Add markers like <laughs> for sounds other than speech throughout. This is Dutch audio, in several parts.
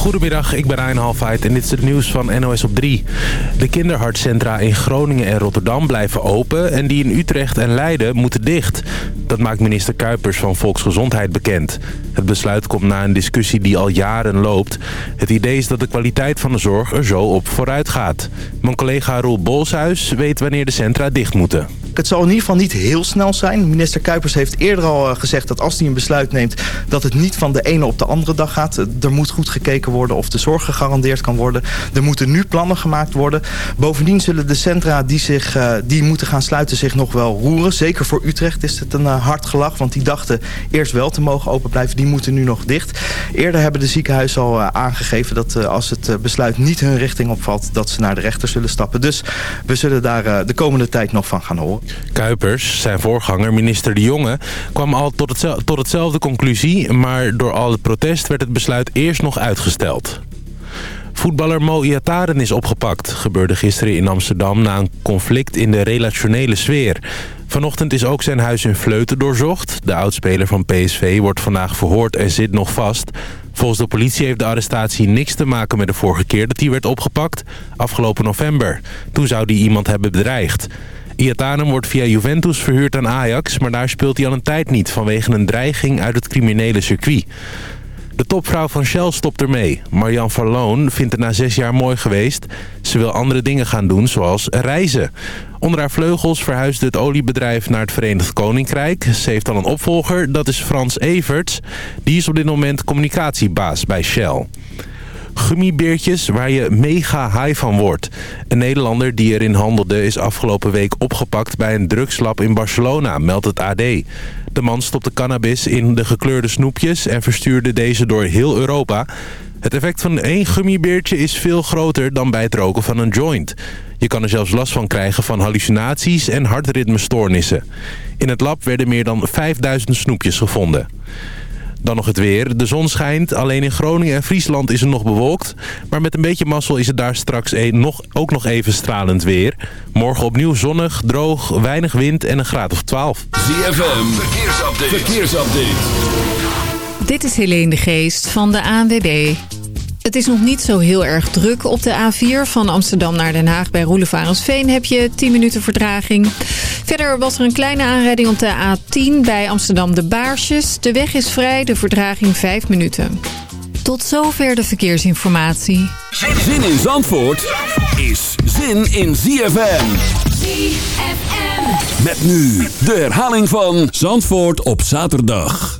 Goedemiddag, ik ben Ryan Halfheid en dit is het nieuws van NOS op 3. De kinderhartcentra in Groningen en Rotterdam blijven open... en die in Utrecht en Leiden moeten dicht. Dat maakt minister Kuipers van Volksgezondheid bekend. Het besluit komt na een discussie die al jaren loopt. Het idee is dat de kwaliteit van de zorg er zo op vooruit gaat. Mijn collega Roel Bolshuis weet wanneer de centra dicht moeten. Het zal in ieder geval niet heel snel zijn. Minister Kuipers heeft eerder al eh, gezegd dat als hij een besluit neemt... dat het niet van de ene op de andere dag gaat. Er moet goed gekeken worden of de zorg gegarandeerd kan worden. Er moeten nu plannen gemaakt worden. Bovendien zullen de centra die, zich, uh, die moeten gaan sluiten zich nog wel roeren. Zeker voor Utrecht is het een hard gelach. Want die dachten eerst wel te mogen open blijven. Die moeten nu nog dicht. Eerder hebben de ziekenhuizen al aangegeven dat als het besluit niet hun richting opvalt... dat ze naar de rechter zullen stappen. Dus we zullen daar de komende tijd nog van gaan horen. Kuipers, zijn voorganger, minister De Jonge, kwam al tot, hetzelfde, tot hetzelfde conclusie... maar door al het protest werd het besluit eerst nog uitgesteld. Voetballer Mo Iataren is opgepakt. Gebeurde gisteren in Amsterdam na een conflict in de relationele sfeer. Vanochtend is ook zijn huis in Vleuten doorzocht. De oudspeler van PSV wordt vandaag verhoord en zit nog vast. Volgens de politie heeft de arrestatie niks te maken met de vorige keer dat hij werd opgepakt. Afgelopen november. Toen zou hij iemand hebben bedreigd. Iatanen wordt via Juventus verhuurd aan Ajax... maar daar speelt hij al een tijd niet vanwege een dreiging uit het criminele circuit. De topvrouw van Shell stopt ermee. Marianne Verloon vindt het na zes jaar mooi geweest. Ze wil andere dingen gaan doen, zoals reizen. Onder haar vleugels verhuisde het oliebedrijf naar het Verenigd Koninkrijk. Ze heeft al een opvolger, dat is Frans Everts. Die is op dit moment communicatiebaas bij Shell gummibeertjes waar je mega high van wordt. Een Nederlander die erin handelde is afgelopen week opgepakt bij een drugslab in Barcelona, meldt het AD. De man stopte cannabis in de gekleurde snoepjes en verstuurde deze door heel Europa. Het effect van één gummibeertje is veel groter dan bij het roken van een joint. Je kan er zelfs last van krijgen van hallucinaties en hartritmestoornissen. In het lab werden meer dan 5000 snoepjes gevonden. Dan nog het weer. De zon schijnt. Alleen in Groningen en Friesland is het nog bewolkt. Maar met een beetje mazzel is het daar straks nog, ook nog even stralend weer. Morgen opnieuw zonnig, droog, weinig wind en een graad of 12. ZFM, verkeersupdate. verkeersupdate. Dit is Helene de Geest van de ANWB. Het is nog niet zo heel erg druk op de A4 van Amsterdam naar Den Haag. Bij Roelevarensveen heb je 10 minuten vertraging. Verder was er een kleine aanrijding op de A10 bij Amsterdam de Baarsjes. De weg is vrij, de vertraging 5 minuten. Tot zover de verkeersinformatie. Zin in Zandvoort is zin in ZFM. ZFM. Met nu de herhaling van Zandvoort op zaterdag.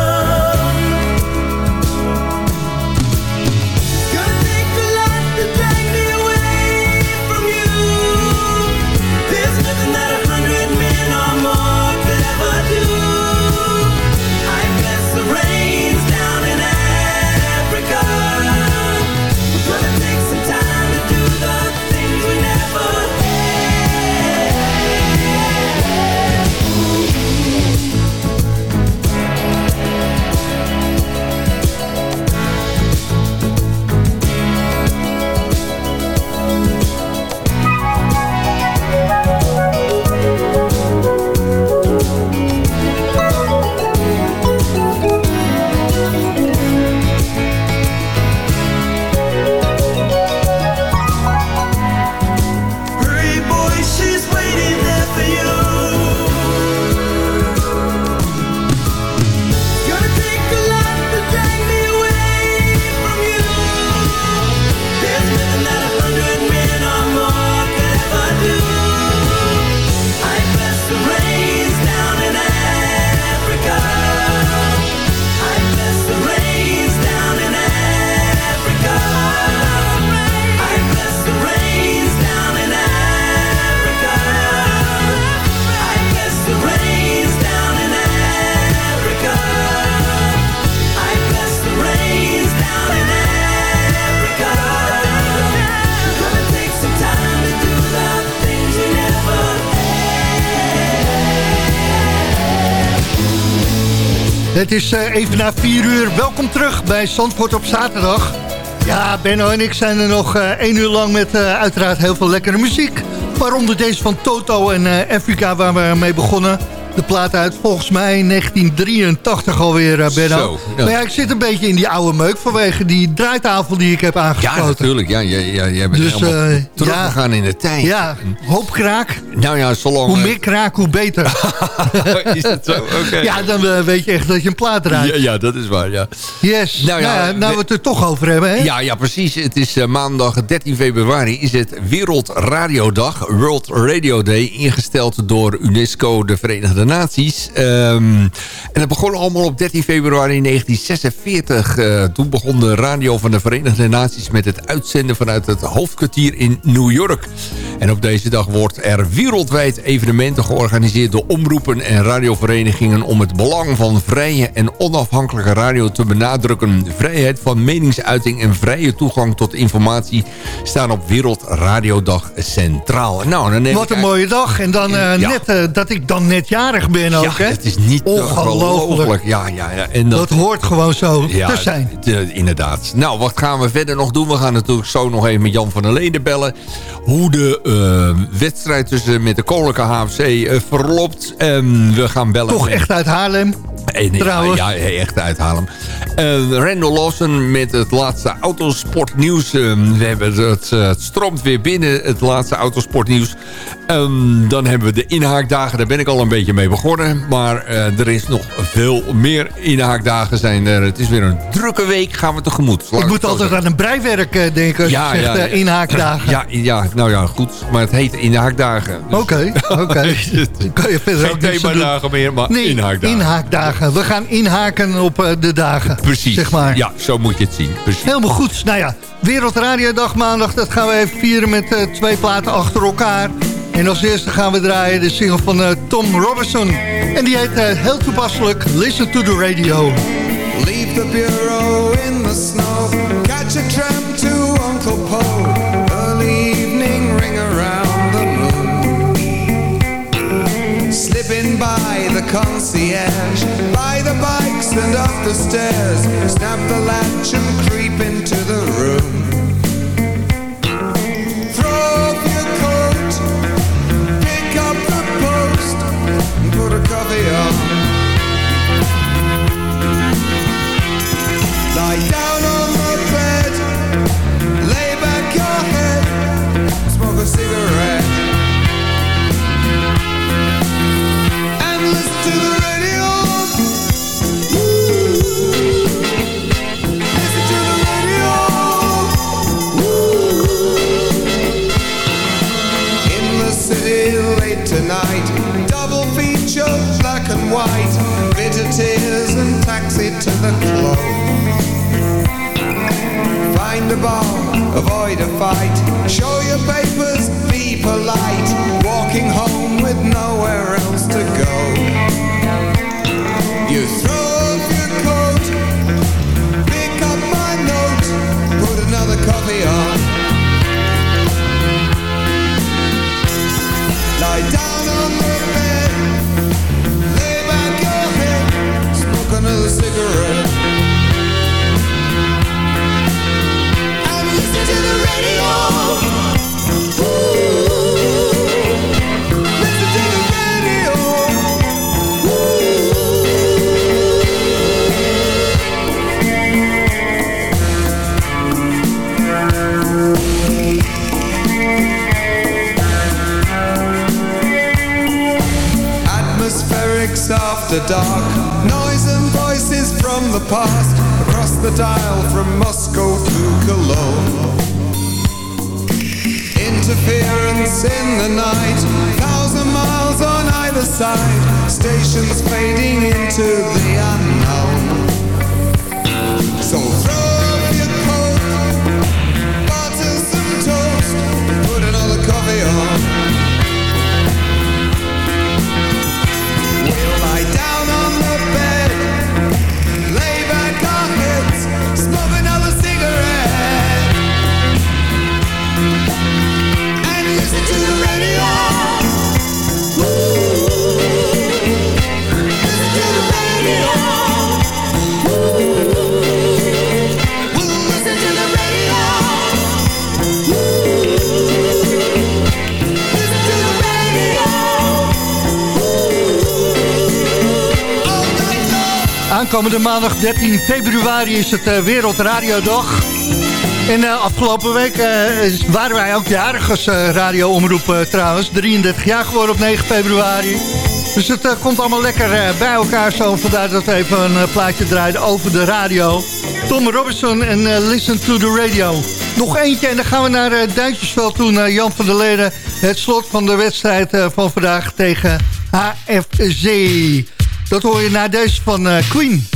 Het is eh, even na 4 uur. Welkom terug bij Zandvoort op zaterdag. Ja, Benno en ik zijn er nog eh, één uur lang met eh, uiteraard heel veel lekkere muziek. Waaronder deze van Toto en Afrika waar we mee begonnen. De plaat uit volgens mij 1983 alweer, eh, Benno. Zo, ja. Maar ja, ik zit een beetje in die oude meuk vanwege die draaitafel die ik heb Ja, aangesloten. natuurlijk. Ja, jij, bent Dus, helemaal eh, teruggegaan in de tijd. Ja, hoop kraak. Nou ja, zolang... Hoe meer kraak, hoe beter. <laughs> is het zo? Ja, dan eh, weet je echt dat je een plaat draait. ja, ja, dat is waar, ja. Yes. Nou Nou ja, ja, nou we- het er toch over hebben, hè? Ja, ja, precies. Het is eh, maandag 13 februari is het Wereldradiodag, World Radio Day, ingesteld door UNESCO, de Verenigde Naties. Ehm, en het begon allemaal op 13 februari 1946. Eh, toen begon de radio van de Verenigde Naties met het uitzenden vanuit het hoofdkwartier in New York. En op deze dag wordt er wereldwijd evenementen georganiseerd door omroepen en radioverenigingen om het belang van vrije en onafhankelijke radio te benadrukken. Vrijheid van meningsuiting en vrije toegang tot informatie staan op Wereldradiodag centraal. Nou, dan Wat een mooie dag. En dan eh, Ja. net eh, dat ik dan net jarig ben ook, Ja, hè? het is niet Ongelooflijk. Ja, ja, ja. En Dat hoort gewoon zo te zijn. de- inderdaad. Nou, wat gaan we verder nog doen? We gaan natuurlijk zo nog even met Jan van der Leden bellen. Hoe de eh, wedstrijd tussen met de Koninklijke HFC eh, verloopt. En we gaan bellen Toch echt uit Haarlem. En, Trouwens. Ja, ja, echt uithalen. Uh, Randall Lawson met het laatste autosportnieuws. Uh, we hebben het, uh, het stroomt weer binnen, het laatste autosportnieuws. Um, dan hebben we de inhaakdagen, daar ben ik al een beetje mee begonnen. Maar er is nog veel meer inhaakdagen zijn er. Het is weer een drukke week, gaan we tegemoet. Laat Ik moet altijd zeggen. aan een breiwerk eh, denken als je zegt eh, inhaakdagen. Ja, ja, nou ja, goed. Maar het heet inhaakdagen. Dus Oké, oké. <laughs> Dan kan je verder Geen themadagen meer, maar Nee, inhaakdagen. inhaakdagen. We gaan inhaken op eh, de dagen. Precies. Zeg maar. Ja, zo moet je het zien. Precies. Helemaal goed. Nou ja, Wereldradiodag maandag. Dat gaan we even vieren met eh, twee platen achter elkaar. En als eerste gaan we draaien de single van eh, Tom Robinson. En die heet eh, heel toepasselijk Listen to the Radio. Leave the bureau in the snow. Catch a tram to Uncle Poe. Concierge. By the bikes and up the stairs. Snap the latch and creep into a clone. Find a bar, avoid a fight. Show your papers, be polite. Walking home with nowhere else to go. You cigarette. And listen to the radio. Listen to the radio. Atmospherics after dark Noise from the past Across the dial from Moscow to Cologne. Interference in the night Thousand miles on either side Stations fading into the unknown. So throw up your coat Butter some toast Put another coffee on Aankomende maandag 13 februari is het eh, Wereldradiodag. En eh, afgelopen week eh, waren wij ook jarig als eh, radioomroep trouwens. 33 jaar geworden op 9 februari. Dus het komt allemaal lekker bij elkaar zo. Vandaar dat we even een plaatje draaien over de radio. Tom Robinson en Listen to the Radio. Nog eentje en dan gaan we naar uh, toe. Naar Jan van der Leden. Het slot van de wedstrijd van vandaag tegen HFC. Dat hoor je na deze van eh, Queen.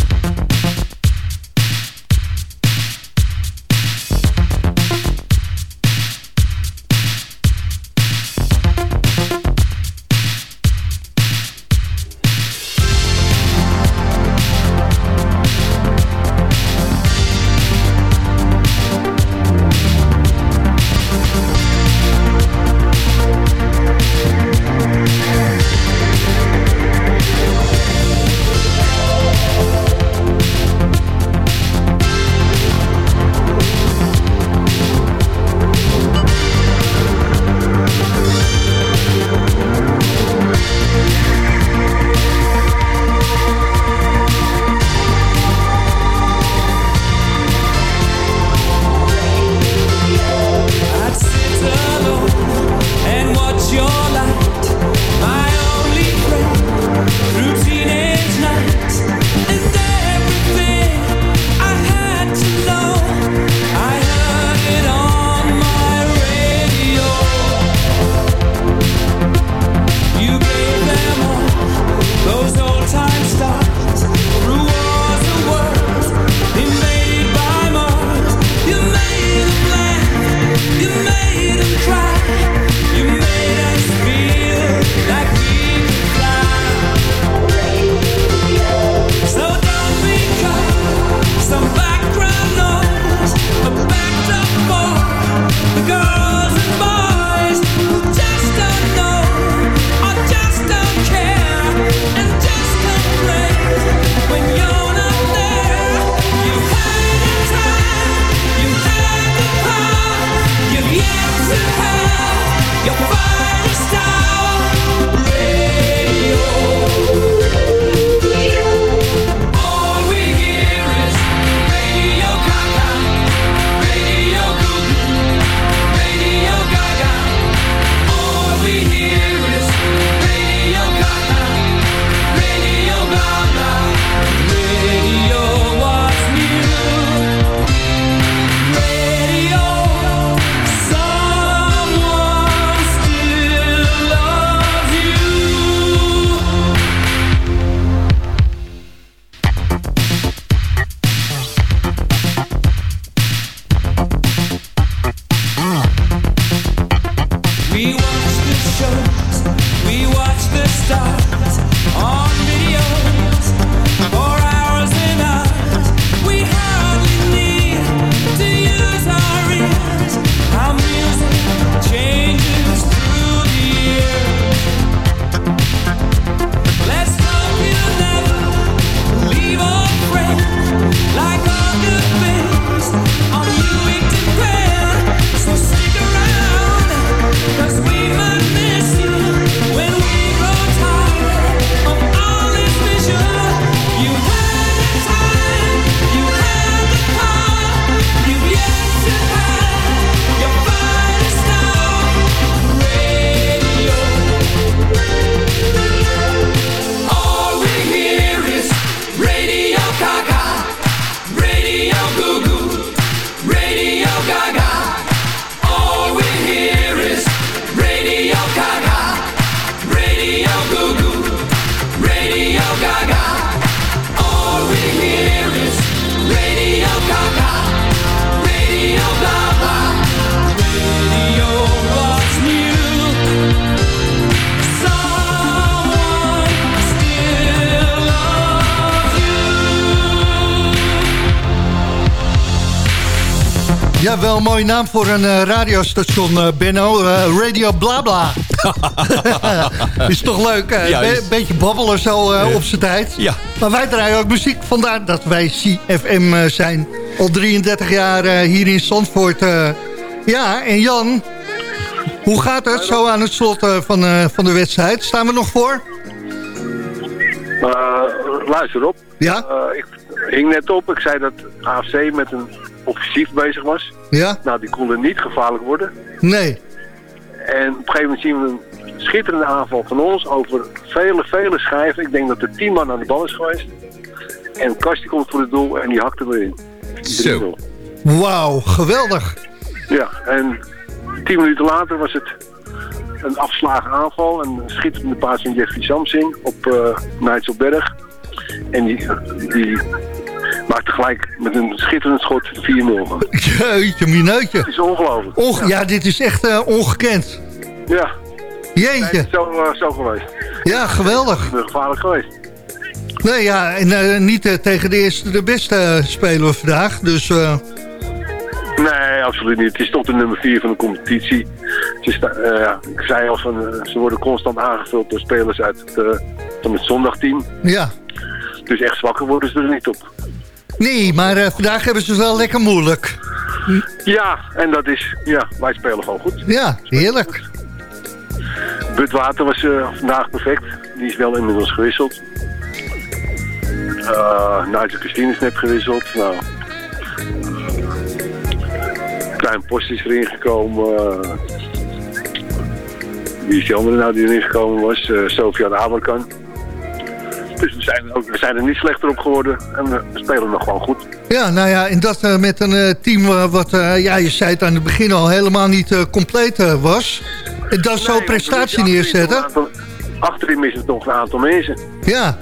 Naam voor een eh, radiostation, eh, Benno. Eh, Radio Blabla. <laughs> is toch leuk? Een beetje babbelen zo eh, op zijn tijd. Ja. Maar wij draaien ook muziek. Vandaar dat wij CFM eh, zijn. Al 33 jaar eh, hier in Zandvoort. eh. ja, en Jan, hoe gaat het zo aan het slot van, eh, van de wedstrijd? Staan we nog voor? Uh, luister op. Ja? Uh, ik hing net op. Ik zei dat AFC met een offensief bezig was. Ja? Nou, die konden niet gevaarlijk worden. Nee. En op een gegeven moment zien we een schitterende aanval van ons over vele, vele schijven. Ik denk dat er tien man aan de bal is geweest. En Kast komt voor het doel en die hakte erin. Zo. 3-0. Wauw, geweldig. Ja, en tien minuten later was het een afslagen aanval. En een schitterende paas van Jeffrey Samsing op uh, Nijtselberg. En die, die maakte gelijk met een schitterend schot 4-0. Jeetje, minuutje. Het is ongelooflijk. Och, ja. dit is echt uh, ongekend. Ja. Jeetje. Nee, zo, uh, zo geweest. Ja, geweldig. Ben gevaarlijk geweest. Nee, ja, en uh, niet tegen de eerste de beste spelen we vandaag. Dus. Nee, absoluut niet. Het is toch de nummer 4 van de competitie. Sta, ik zei al, van, ze worden constant aangevuld door spelers uit het, van het zondagteam. Ja. Dus echt zwakker worden ze er niet op. Nee, maar vandaag hebben ze het wel lekker moeilijk. Ja, en dat is, ja, wij spelen gewoon goed. Ja, heerlijk. Butwater was uh, vandaag perfect. Die is wel inmiddels gewisseld. Uh, Nigel Christine is net gewisseld. Nou, Klein Post is erin gekomen. Uh, wie is die andere nou die erin gekomen was? Uh, Sofian Aberkan. Dus we zijn, ook, we zijn er niet slechter op geworden. En we spelen nog gewoon goed. Ja, nou ja, en dat uh, met een uh, team uh, wat, ja, je zei het aan het begin al, helemaal niet compleet was. En dat zo'n nee, prestatie neerzetten. Aantal, achterin is het nog een aantal mensen. Ja.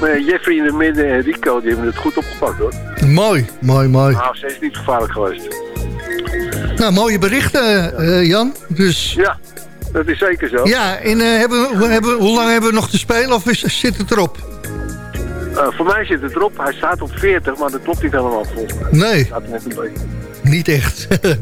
Maar Jeffrey in het midden en Rico, die hebben het goed opgepakt hoor. Mooi, mooi, mooi. AFC is niet gevaarlijk geweest. Nou, mooie berichten, Jan. Dus... Ja, dat is zeker zo. Ja, en hebben, we, hebben, hoe lang hebben we nog te spelen of is, zit het erop? Uh, voor mij zit het erop. Hij staat op 40, maar dat klopt niet helemaal volgens mij. Nee. Staat net een beetje. Niet echt. <laughs> nee.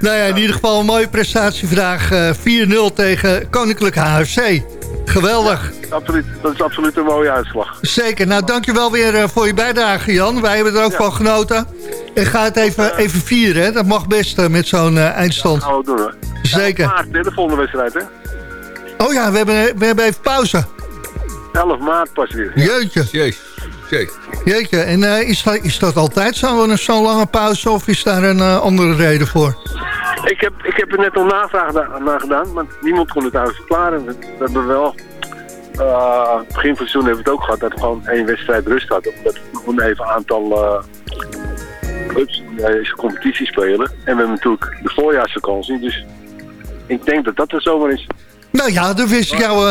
Nou ja, in ieder geval een mooie prestatie vandaag. Uh, 4-0 tegen Koninklijk HFC. Geweldig. Ja, absoluut. Dat is absoluut een mooie uitslag. Zeker. Nou, dankjewel weer uh, voor je bijdrage, Jan. Wij hebben er ook ja. van genoten. En ga het even, even vieren, hè. Dat mag best uh, met zo'n eindstand. Ja, dat gaan we doen, hè. Zeker. Ja, maart, de volgende wedstrijd, hè. Oh ja, we hebben, we hebben even pauze. 11 maart pas weer. Jeetje. Jeetje. Jeetje, en uh, is, dat, is dat altijd zo'n zo lange pauze of is daar een uh, andere reden voor? Ik heb, ik heb er net al navraag naar gedaan, maar niemand kon het eigenlijk verklaren. We, we hebben wel, uh, begin van het seizoen hebben we het ook gehad, dat we gewoon één wedstrijd rust hadden. Omdat we even een aantal clubs in deze competitie spelen. En we hebben natuurlijk de voorjaarsvakantie, dus ik denk dat dat er zomaar is. Nou ja, dan wist ik jou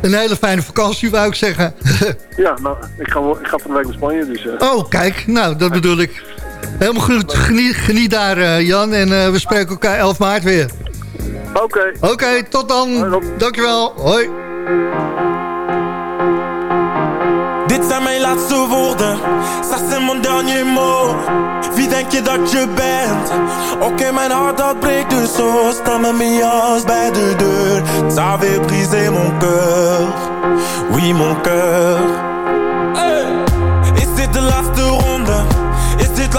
een hele fijne vakantie, wou ik zeggen. ja, nou, ik ga, ik ga van de week naar Spanje, dus... Uh... Oh, kijk, nou, dat bedoel ik. Helemaal goed, geniet, geniet daar, uh, Jan. En uh, we spreken elkaar 11 maart weer. Oké. Okay. Oké, okay, tot dan. Hoi, Dankjewel. Hoi. Dit zijn mijn laatste woorden, ça c'est mon dernier mot Wie denk je dat je bent? Oké, okay, mijn hart dat breekt dus zo Sta met mijn jas bij de deur Ça avait brisé mon cœur Oui, mon cœur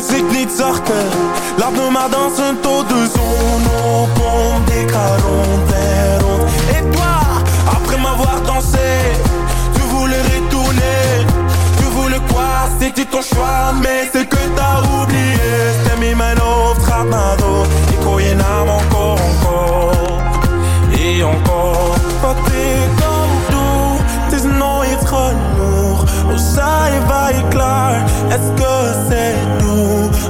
muziek niet zachter, laat me maar dansen tot de zon opkomt. Ik ga rond en rond. Et toi, après m'avoir dansé, tu voulais retourner. Tu voulais quoi, c'était ton choix, mais c'est que t'as oublié. Stem in mijn hoofd gaat naar door, ik hoor je naam encore, encore. Et encore, wat ik ook doe, het is nooit genoeg. Hoe saai waar je klaar, est-ce que c'est?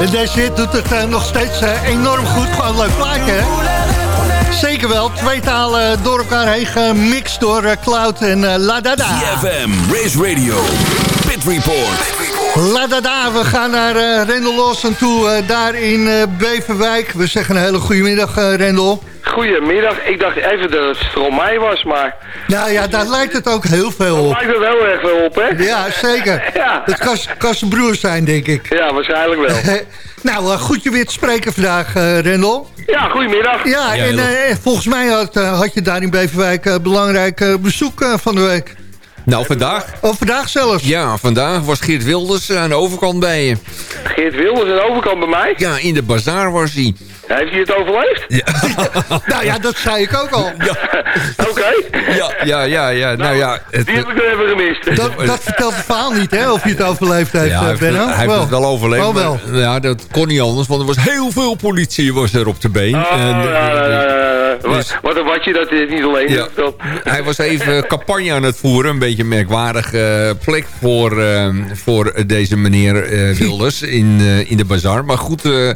En deze hit doet het eh, nog steeds eh, enorm goed. Gewoon leuk plaatje, hè? Zeker wel. Twee talen door elkaar heen gemixt door eh, Cloud en La Dada. CFM, Race Radio, Pit Report. La Dada, we gaan naar eh, Rendel Lawson toe, daar in Beverwijk. We zeggen een hele goede middag, Rendel. Goedemiddag. Ik dacht even dat het Stromae was, maar Nou ja, daar lijkt het ook heel veel het op. lijkt er wel erg veel op, hè? Ja, zeker. <laughs> Ja. Het kan, kan zijn broer zijn, denk ik. Ja, waarschijnlijk wel. <laughs> nou, eh, goed je weer te spreken vandaag, eh, Rendel. Ja, goedemiddag. Ja, Ja, en eh, volgens mij had, had je daar in Beverwijk belangrijk bezoek van de week. Nou, vandaag? Oh, vandaag zelfs. Ja, vandaag was Geert Wilders aan de overkant bij je. Geert Wilders aan de overkant bij mij. Ja, in de bazaar was hij. Heeft hij het overleefd? <laughs> Nou ja, dat zei ik ook al. <laughs> <laughs> Oké. Ja, ja, ja, ja. Nou ja, het, Die heb ik er even gemist. Dat, dat vertelt het verhaal niet, hè? Of hij het overleefd heeft, ja, hij eh, heeft, Benno. het- hij heeft het wel overleefd. Oh, wel. maar, ja, dat kon niet anders, want er was heel veel politie was er op de been. Oh, En, ja, ja, ja, ja, ja. Dus- Wat- Wat een watje dat hij het niet alleen Ja. Hij was even campagne aan het voeren. Een beetje een merkwaardige plek voor, eh, voor deze meneer eh, Wilders in, eh, in de bazaar. Maar goed, eh,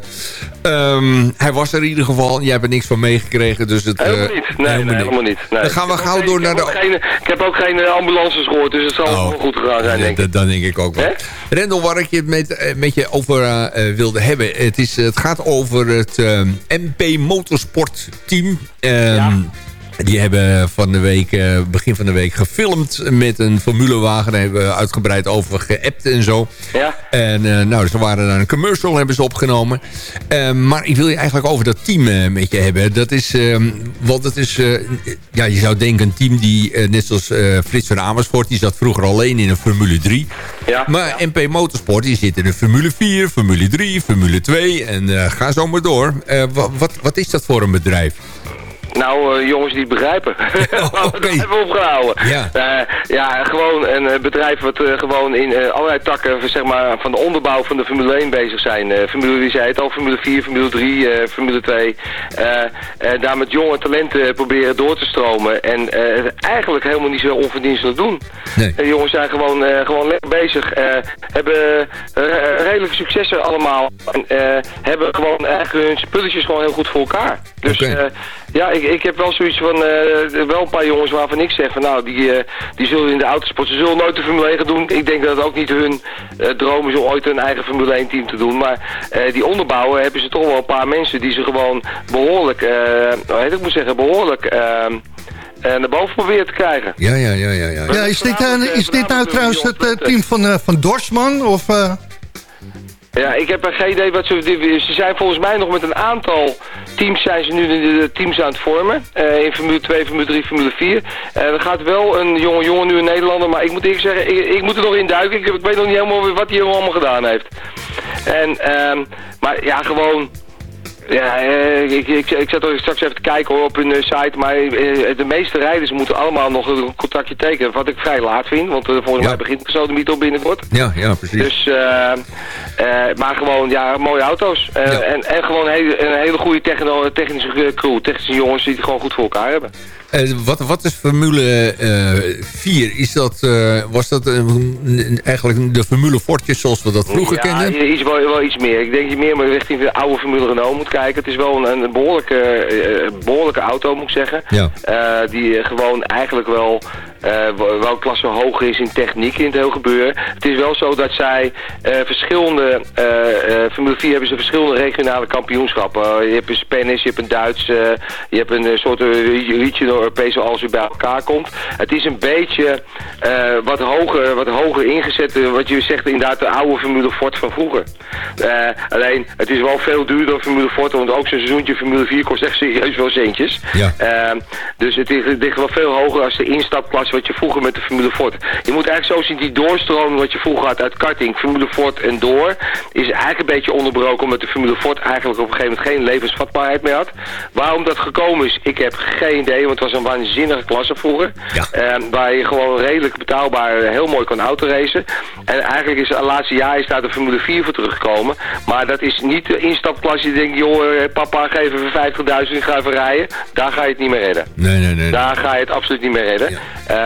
ehm, hij was er in ieder geval. Jij hebt er niks van meegekregen. Dus het, eh, Helemaal niet. Nee, nee, helemaal niet. Nee. Dan gaan we gauw door naar ik heb de... geen- Ik heb ook geen eh, ambulances gehoord, dus het zal Oh. wel goed gegaan zijn, Ja, denk ik. dat, dat denk ik ook wel. Rendel, waar ik het met, eh, met je over eh, eh, wilde hebben. Het, is, het gaat over het eh, MP Motorsport team. Ehm, Die hebben van de week, eh, begin van de week gefilmd met een formulewagen. Daar hebben we uitgebreid over geappt en zo. Ja. En eh, nou, ze waren daar een commercial hebben ze opgenomen. Eh, maar ik wil je eigenlijk over dat team eh, met je hebben. Dat is, eh, want het is, ja, je zou denken een team die, net zoals Frits van Amersfoort, die zat vroeger alleen in een Formule 3. Ja. Maar MP Motorsport, die zit in een Formule 4, Formule 3, Formule 2 en ga zo maar door. Wa- wat, wat is dat voor een bedrijf? Nou, eh, jongens die begrijpen. <laughs> Laten we het even opgehouden. Ja. Eh, ja, gewoon een eh, bedrijf wat gewoon in allerlei takken zeg maar, van de onderbouw van de Formule 1 bezig zijn. Formule, wie zei het al, Formule 4, Formule 3, eh, Formule 2. Eh, eh, daar met jonge talenten proberen door te stromen. En eigenlijk helemaal niet zo onverdienstelijk doen. Nee. De jongens zijn gewoon, gewoon lekker bezig. hebben redelijke successen allemaal. En hebben gewoon eigenlijk hun spulletjes gewoon heel goed voor elkaar. Dus Oké. Ja, ik, ik heb wel zoiets van, eh, wel een paar jongens waarvan ik zeg van nou, die, eh, die zullen in de autosport, ze zullen nooit de Formule 1 gaan doen. Ik denk dat het ook niet hun eh, droom is om ooit een eigen Formule 1 team te doen. Maar eh, die onderbouwen hebben ze toch wel een paar mensen die ze gewoon behoorlijk, eh, hoe heet het, ik moet zeggen, behoorlijk eh, eh, naar boven proberen te krijgen. Ja, ja, ja, ja. ja. Ja, is dit, is dit nou trouwens het team van, eh, van Dorsman? Of, eh, Ja, ik heb geen idee wat ze... Ze zijn volgens mij nog met een aantal teams zijn ze nu de, teams aan het vormen. Eh, in Formule 2, Formule 3, Formule 4. Eh, er gaat wel een jonge jongen nu een Nederlander, maar ik moet eerlijk zeggen, ik, moet er nog in duiken. Ik, weet nog niet helemaal wat hij allemaal gedaan heeft. En, ehm, maar ja, gewoon... Ja, eh, ik, ik, ik zat er straks even te kijken hoor, op hun eh, site, maar eh, de meeste rijders moeten allemaal nog een contractje tekenen. Wat ik vrij laat vind, want volgens Ja. mij begint de Sodemiet al binnenkort. Ja, ja, precies. Dus, maar gewoon, ja, mooie auto's. Ja. en, en gewoon hele, een hele goede techno, technische crew, technische jongens die het gewoon goed voor elkaar hebben. Eh, wat, wat is Formule eh 4? Is dat, eh, was dat eh, eigenlijk de Formule Fortjes zoals we dat vroeger ja, kenden? Iets, wel, wel iets meer. Ik denk dat je meer maar richting de oude Formule Renault moet kijken. Het is wel een, een behoorlijke, eh, behoorlijke auto, moet ik zeggen. Ja. Eh, die eh, gewoon eigenlijk wel eh, wel wel klasse hoger is in techniek in het heel gebeuren. Het is wel zo dat zij eh, verschillende, eh, eh, Formule 4 hebben ze verschillende regionale kampioenschappen. Eh, je hebt een Spanish, je hebt een Duits, eh, je hebt een eh, soort regional Europese als je bij elkaar komt. Het is een beetje eh, wat, hoger, wat hoger ingezet, eh, wat je zegt inderdaad de oude Formule Ford van vroeger. Eh, alleen, het is wel veel duurder Formule Ford, want ook zo'n seizoentje Formule 4 kost echt serieus wel centjes. Ja. Dus het ligt wel veel hoger als de instapklasse wat je vroeger met de Formule Ford. Je moet eigenlijk zo zien, die doorstroming wat je vroeger had uit karting, Formule Ford en door, is eigenlijk een beetje onderbroken omdat de Formule Ford eigenlijk op een gegeven moment geen levensvatbaarheid meer had. Waarom dat gekomen is, ik heb geen idee, want het was een waanzinnige klasse vroeger. Ehm, waar je gewoon redelijk betaalbaar eh, heel mooi kon autoracen. En eigenlijk is het laatste jaar is daar de Formule 4 voor teruggekomen. Maar dat is niet de instapklasse die denkt, joh, eh, papa geef even 50.000 ik ga even rijden. Daar ga je het niet meer redden. Nee, nee, nee. Daar ga je het absoluut niet meer redden. Ehm, eh,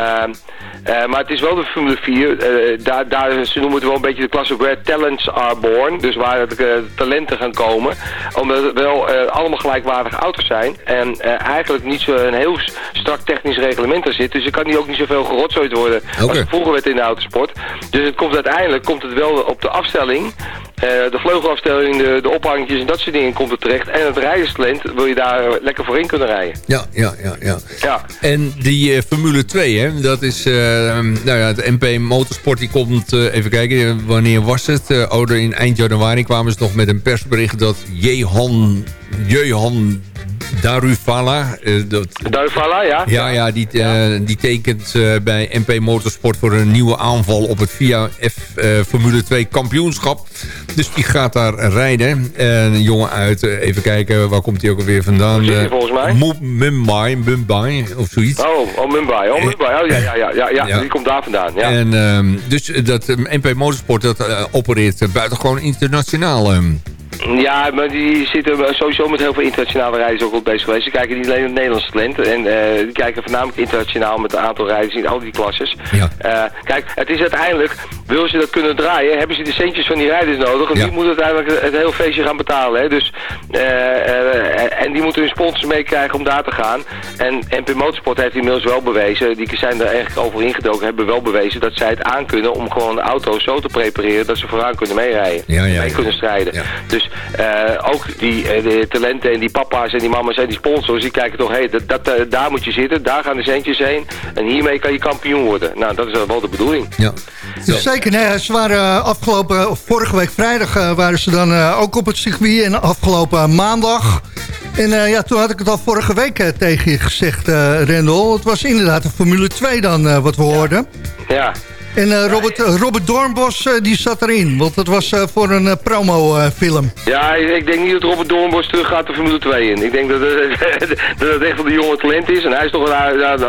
maar het is wel de Formule 4. eh, daar, daar, ze noemen het wel een beetje de klasse where talents are born. Dus waar de eh, talenten gaan komen. Omdat het wel eh, allemaal gelijkwaardige auto's zijn. En eh, eigenlijk niet zo een heel strak technisch reglement er zit. Dus er kan die ook niet zoveel gerotzooid worden als Oké. het vroeger werd in de autosport. Dus het komt uiteindelijk komt het wel op de afstelling. Eh, de vleugelafstelling, de, de ophangjes en dat soort dingen komt er terecht. En het rijderstalent wil je daar lekker voor in kunnen rijden. Ja, ja, ja, ja. Ja. En die eh, Formule 2, hè, dat is, eh, nou ja, het MP Motorsport, die komt, even kijken, wanneer was het? Eh oh, in eind januari kwamen ze nog met een persbericht dat Jehan, Jehan Daruvala, eh, dat, Duivala, ja? ja, ja, die, eh, die tekent eh, bij MP Motorsport voor een nieuwe aanval op het VIA F Formule 2 kampioenschap. Dus die gaat daar rijden. En een jongen uit, even kijken, waar komt hij ook alweer vandaan? Zit hij volgens mij? Mumbai, Mumbai of zoiets. Oh, oh Mumbai. Oh, Mumbai. Oh, ja, ja, ja, ja, ja. Die komt daar vandaan, ja. En ehm, dus dat MP Motorsport dat opereert buitengewoon internationaal. Ja, maar die zitten sowieso met heel veel internationale rijders ook op bezig geweest. Ze kijken niet alleen naar het Nederlandse talent. En eh, die kijken voornamelijk internationaal met een aantal rijders in al die klasses. Ja. Eh, kijk, het is uiteindelijk, wil ze dat kunnen draaien, hebben ze de centjes van die rijders nodig. En Ja. die moeten uiteindelijk het hele feestje gaan betalen. Hè. Dus, eh, en die moeten hun sponsors meekrijgen om daar te gaan. En MP Motorsport heeft inmiddels wel bewezen, die zijn er eigenlijk over ingedoken, hebben wel bewezen dat zij het aankunnen om gewoon de auto's zo te prepareren dat ze vooraan kunnen meerijden. Ja, ja, mee kunnen strijden. Ja. Dus eh, ook die eh, de talenten en die papa's en die mama's en die sponsors, die kijken toch, hé, hey, dat, dat, eh, daar moet je zitten, daar gaan de centjes heen. En hiermee kan je kampioen worden. Nou, dat is wel de bedoeling. Ja. Zeker, nee, ze waren afgelopen, of vorige week vrijdag waren ze dan eh, ook op het circuit en afgelopen maandag. En eh, ja, toen had ik het al vorige week tegen je gezegd, eh Rendel. Het was inderdaad een Formule 2 dan wat we hoorden. Ja. En eh, Robert, eh, Robert Doornbos eh, die zat erin, want dat was eh, voor een promo-film. Ja, ik denk niet dat Robert Doornbos terug gaat de Formule 2 in. Ik denk dat het, dat het echt van de jonge talent is. En hij is toch een uh,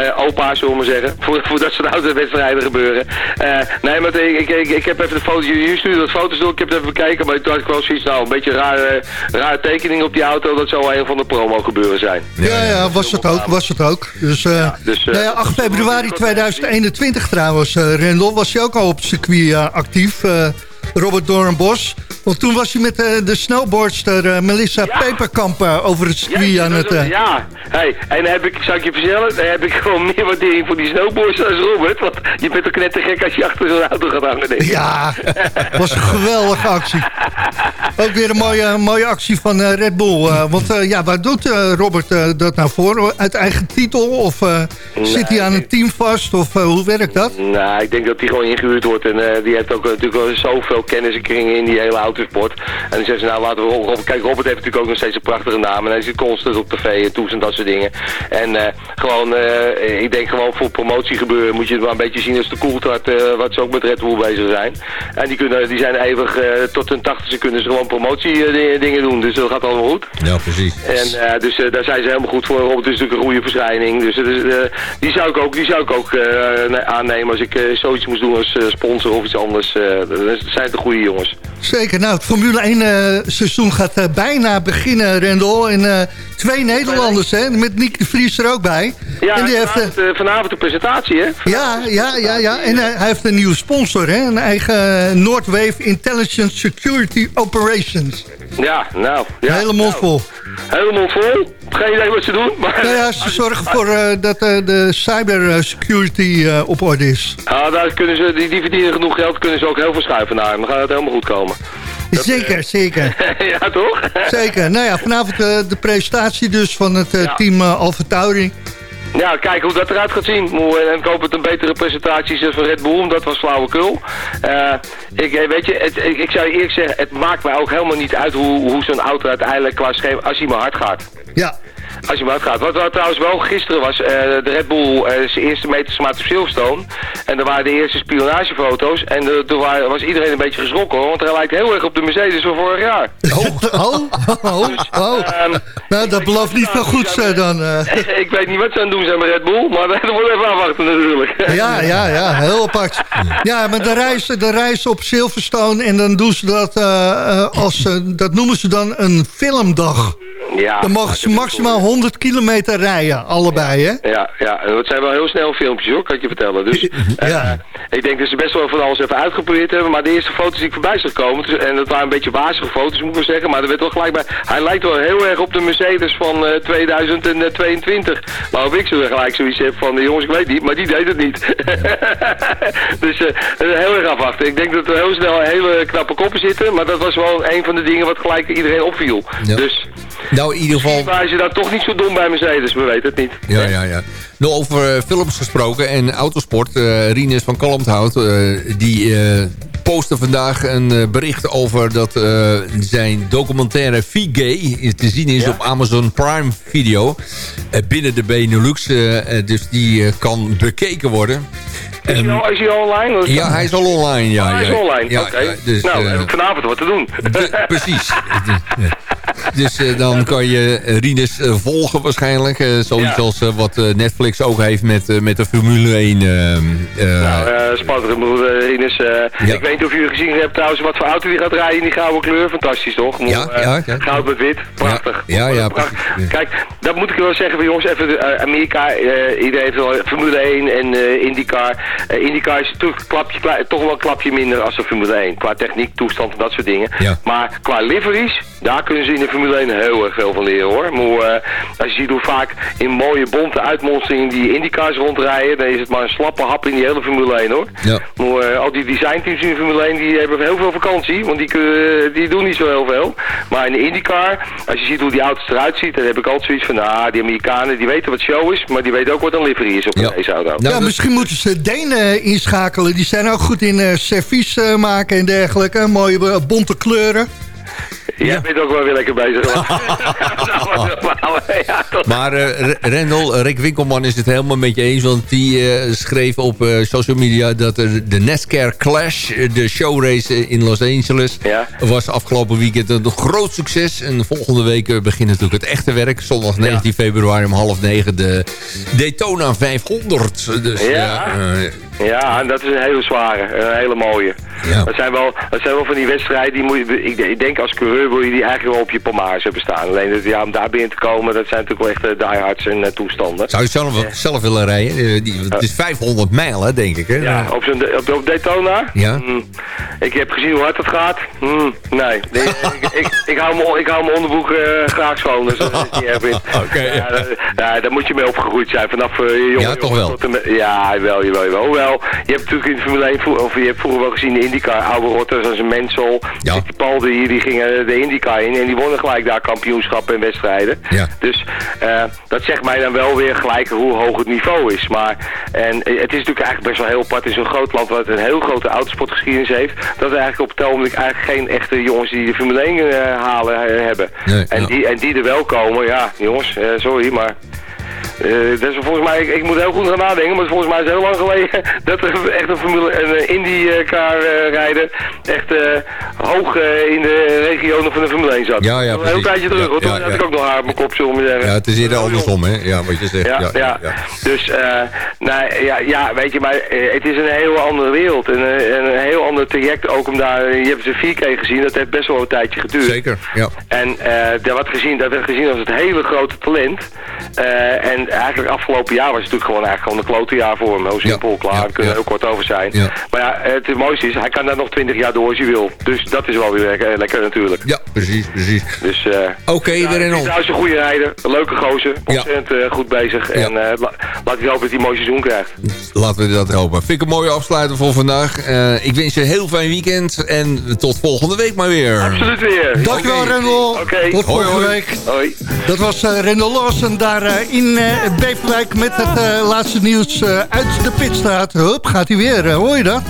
uh, opa, zullen we maar zeggen. Voor, voor dat soort autowedstrijden gebeuren. Uh, nee, maar ik, ik, ik, heb even de foto's... Jullie sturen dat foto's door. Ik heb het even bekeken. Maar toen had ik wel zoiets... Nou, een beetje rare, rare tekening op die auto. Dat zou een van de promo gebeuren zijn. Ja, ja, was het ook. Was het ook. Dus, uh, ja, dus nou ja, 8 februari 2021 trouwens, uh, Rendel, was hij ook al op circuit uh, actief. Robert Doornbos. Want toen was hij met uh, de snowboardster uh, Melissa ja. Peperkamp uh, over het circuit ja, aan het... Ja, hey, en dan heb ik, zou ik je vertellen, dan heb ik gewoon meer waardering voor die snowboardster als Robert. Want je bent ook net te gek als je achter zo'n auto gaat hangen, denk ik. Ja, was een geweldige actie. Ook weer een mooie, mooie actie van Red Bull. Want ja, waar doet Robert dat nou voor? Uit eigen titel? Of nee, zit hij aan een team vast? Of hoe werkt dat? Nou, ik denk dat hij gewoon ingehuurd wordt. En die heeft ook natuurlijk wel zoveel kennis en kringen in die hele autosport. En dan zeggen ze, nou laten we Robert... Kijk, Robert heeft natuurlijk ook nog steeds een prachtige naam. En hij zit constant op tv en toes en dat soort dingen. En gewoon, ik denk gewoon voor promotie gebeuren moet je het maar een beetje zien als de koeltart wat ze ook met Red Bull bezig zijn. En die, kunnen, die zijn eeuwig, tot hun tachtigste kunnen ze gewoon promotie dingen doen. Dus dat gaat allemaal goed. Ja, precies. En dus daar zijn ze helemaal goed voor. Robert is natuurlijk een goede verschijning. Dus die zou ik ook, die zou ik ook aannemen als ik zoiets moest doen als sponsor of iets anders. dat zijn de goede jongens. Zeker. Nou, het Formule 1 seizoen gaat bijna beginnen, Rendel. En twee Nederlanders, hè? Met Nick de Vries er ook bij. Ja, en die vanavond, heeft, vanavond de presentatie, hè? Ja, ja, ja, ja. En hij heeft een nieuwe sponsor, hè? Een eigen Noordwave Intelligence Security Operations. Ja, nou. Ja, Hele mond vol. Hele mond vol. Geen idee wat ze doen. Maar, Nou ja, ze zorgen voor eh, dat eh, de cybersecurity eh op orde is. Ah, daar kunnen ze, die, die verdienen genoeg geld, kunnen ze ook heel veel schuiven naar. Dan gaat het helemaal goed komen. Zeker, zeker. <laughs> ja, toch? Zeker. Nou ja, vanavond eh, de presentatie dus van het eh, Ja. team uh, Alfa Tauri. Ja, kijk hoe dat eruit gaat zien. En ik hoop het een betere presentatie is van Red Bull, dat was flauwekul. Eh ik, eh, weet je, het, ik, ik zou je eerlijk zeggen, het maakt mij ook helemaal niet uit hoe, hoe zo'n auto uiteindelijk qua schema, als hij maar hard gaat. Ja. Als je maar uitgaat. Wat, wat trouwens wel gisteren was, eh, de Red Bull eh, zijn eerste metersmaat op Silverstone. En er waren de eerste spionagefoto's. En eh, toen wa- was iedereen een beetje geschrokken hoor, want hij lijkt heel erg op de Mercedes van vorig jaar. Oh, oh, oh, oh. Nou, dat belooft niet veel goeds eh, dan. eh. <laughs> ik weet niet wat ze aan het doen zijn met Red Bull, maar <laughs> dat wordt even afwachten natuurlijk. Ja, ja, ja, heel apart. Ja, maar de reis, de reis op Silverstone en dan doen ze dat eh, eh, als, eh, dat noemen ze dan een filmdag. Ja, Dan mogen ze maximaal 100 kilometer rijden, allebei, hè? Ja, ja, het zijn wel heel snel filmpjes hoor, kan ik je vertellen. Dus <laughs> Ja. eh, ik denk dat ze best wel van alles even uitgeprobeerd hebben. Maar de eerste foto's die ik voorbij zag komen, dus- en dat waren een beetje wazige foto's moet ik wel zeggen. Maar er werd wel gelijk bij, hij lijkt wel heel erg op de Mercedes van eh, 2022. Waarop ik zo gelijk zoiets heb van, eh, jongens ik weet niet, maar die deed het niet. <laughs> dus eh, heel erg afwachten. Ik denk dat er heel snel hele knappe koppen zitten. Maar dat was wel een van de dingen wat gelijk iedereen opviel. Ja. Dus Nou, in ieder geval... waren ze daar toch niet zo dom bij Mercedes, we weten het niet. Ja, ja, ja. Nou, over eh, films gesproken en autosport. eh Rinus van Kalmthout, eh, die eh postte vandaag een bericht over dat eh, zijn documentaire V-Gay te zien is op Amazon Prime Video. eh, binnen de Benelux, dus die eh, kan bekeken worden. Is hij, Ehm, al, is hij al online? Ja, hij is al online. Ja, Ah, hij is online, Ja, oké. dus, nou, eh, vanavond wat te doen. de- precies. <laughs> Dus eh, dan kan je eh, Rinus eh, volgen waarschijnlijk. eh, zoiets Ja. als eh, wat eh, Netflix ook heeft met, eh, met de Formule 1. ehm, eh, nou, eh spannend. Eh, eh, Ja. Ik weet niet of jullie gezien hebben trouwens wat voor auto die gaat rijden in die gouden kleur. Fantastisch toch? Moet, Ja, eh, ja, ja. Goud met wit. Prachtig. Ja, ja, Prachtig. Kijk, dat moet ik wel zeggen voor jongens. Even eh, Amerika, eh, iedereen heeft wel Formule 1 en eh IndyCar. Eh, IndyCar is een klapje, toch wel een klapje minder als de Formule 1. Qua techniek, toestand en dat soort dingen. Ja. Maar qua liveries, daar kunnen ze in de Formule 1 heel erg veel van leren hoor. Maar, eh, als je ziet hoe vaak in mooie bonte uitmonsteringen die IndyCars rondrijden, dan is het maar een slappe hap in die hele Formule 1 hoor. Ja. Maar eh, al die designteams in de Formule 1 die hebben heel veel vakantie, want die, kunnen, die doen niet zo heel veel. Maar in de IndyCar, als je ziet hoe die auto's eruit ziet, dan heb ik altijd zoiets van, ah, die Amerikanen die weten wat show is, maar die weten ook wat een livery is op een Ja. raceauto. Nou, ja, misschien moeten ze Denen inschakelen. Die zijn ook goed in eh servies eh, maken en dergelijke. Mooie eh, bonte kleuren. Jij bent ook wel weer lekker bezig. ja. <laughs> Maar R- Rendel, eh, Rick Winkelman is het helemaal met je eens. Want die schreef op social media dat er de NASCAR Clash, eh, de showrace in Los Angeles, Ja. was afgelopen weekend een groot succes. En volgende week begint natuurlijk het echte werk. Zondag 19 februari om half negen de Daytona 500. Dus, Ja. ja, Ja, en dat is een hele zware, een hele mooie. Ja. Dat, zijn wel, dat zijn wel van die wedstrijden, die moet je, ik denk als coureur wil je die eigenlijk wel op je palmares hebben staan. Alleen dat, ja, om daar binnen te komen, dat zijn natuurlijk wel echt eh, diehards en eh, toestanden. zou je zelf, zelf willen rijden? Eh, die, het is 500 mijl, hè, denk ik. Hè? Ja, op, zo'n op, op Daytona? Ja. Hmm. Ik heb gezien hoe hard het gaat. Hmm, nee, Nee, <laughs> ik, ik, ik, hou mijn, ik hou mijn onderbroek graag schoon, dus <laughs> dat is niet erg in. Oké. Ja, daar- moet je mee opgegroeid zijn, vanaf je jongen. Ja, toch wel. en ja, jawel, jawel, jawel. Hoewel, je hebt natuurlijk in de Formule 1, vroeger- of je hebt vroeger wel gezien de IndyCar, oude rotters als een Mensel. Ja. Die Paul, die, die gingen de IndyCar in en die wonnen gelijk daar kampioenschappen en wedstrijden. Ja. Dus eh, dat zegt mij dan wel weer gelijk hoe hoog het niveau is. Maar en, eh, het is natuurlijk eigenlijk best wel heel apart in zo'n groot land wat een heel grote autosportgeschiedenis heeft. Dat er eigenlijk op het ogenblik eigenlijk geen echte jongens die de Formule 1 eh, halen eh, hebben. Nee, en, ja. die, en die er wel komen, ja jongens, eh, sorry, maar... dat is volgens mij, ik, ik moet heel goed gaan nadenken, maar volgens mij is het heel lang geleden <laughs> dat er echt een Formule een eh, Indy-car eh, rijder echt eh, hoog in de regionen van de Formule 1 zat. Ja, ja, Een heel tijdje terug, Ja, hoor. Toen ja, had ik ook nog haar op mijn kop, zullen we zeggen. Ja, het is eerder joh. andersom, hè? Ja, wat je zegt. Ja, ja, Dus, nou, ja, ja, weet je, maar het is een heel andere wereld. En, en een heel ander traject ook om daar... Je hebt ze 4K gezien, dat heeft best wel een tijdje geduurd. Zeker, ja. En daar werd gezien, dat werd gezien als het hele grote talent. En eigenlijk afgelopen jaar was het natuurlijk gewoon, eigenlijk gewoon een klote jaar voor hem. Heel simpel, klaar, daar kunnen we heel kort over zijn. Ja. Maar ja, het mooiste is, hij kan daar nog 20 jaar door als hij wil. Dus dat is wel weer lekker, lekker natuurlijk. Ja, precies, precies. Dus, eh Oké, weer in hij is een goede rijder, een leuke gozer, ontzettend eh, goed bezig. En eh, la- laat hij hopen dat hij een mooi seizoen krijgt. Laten we dat hopen. Vind ik een mooie afsluiter voor vandaag. Eh, ik wens je een heel fijn weekend. En tot volgende week maar weer. Absoluut weer. Dankjewel, Rendel. Oké. Tot volgende hoi. week. Hoi. Dat was eh Rendel Lawson daar eh, in Beverwijk met het eh, laatste nieuws eh, uit de pitstraat. Hup, gaat hij weer, eh, hoor je dat?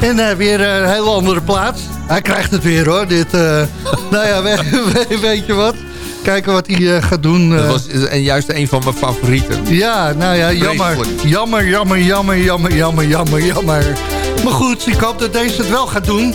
En weer een hele andere plaats. Hij krijgt het weer hoor, dit. <laughs> nou ja, we- we- weet je wat? Kijken wat hij gaat doen. Dat was en juist een van mijn favorieten. Ja, nou ja, jammer. Jammer, jammer, jammer, jammer, jammer, jammer, jammer. Maar goed, ik hoop dat deze het wel gaat doen.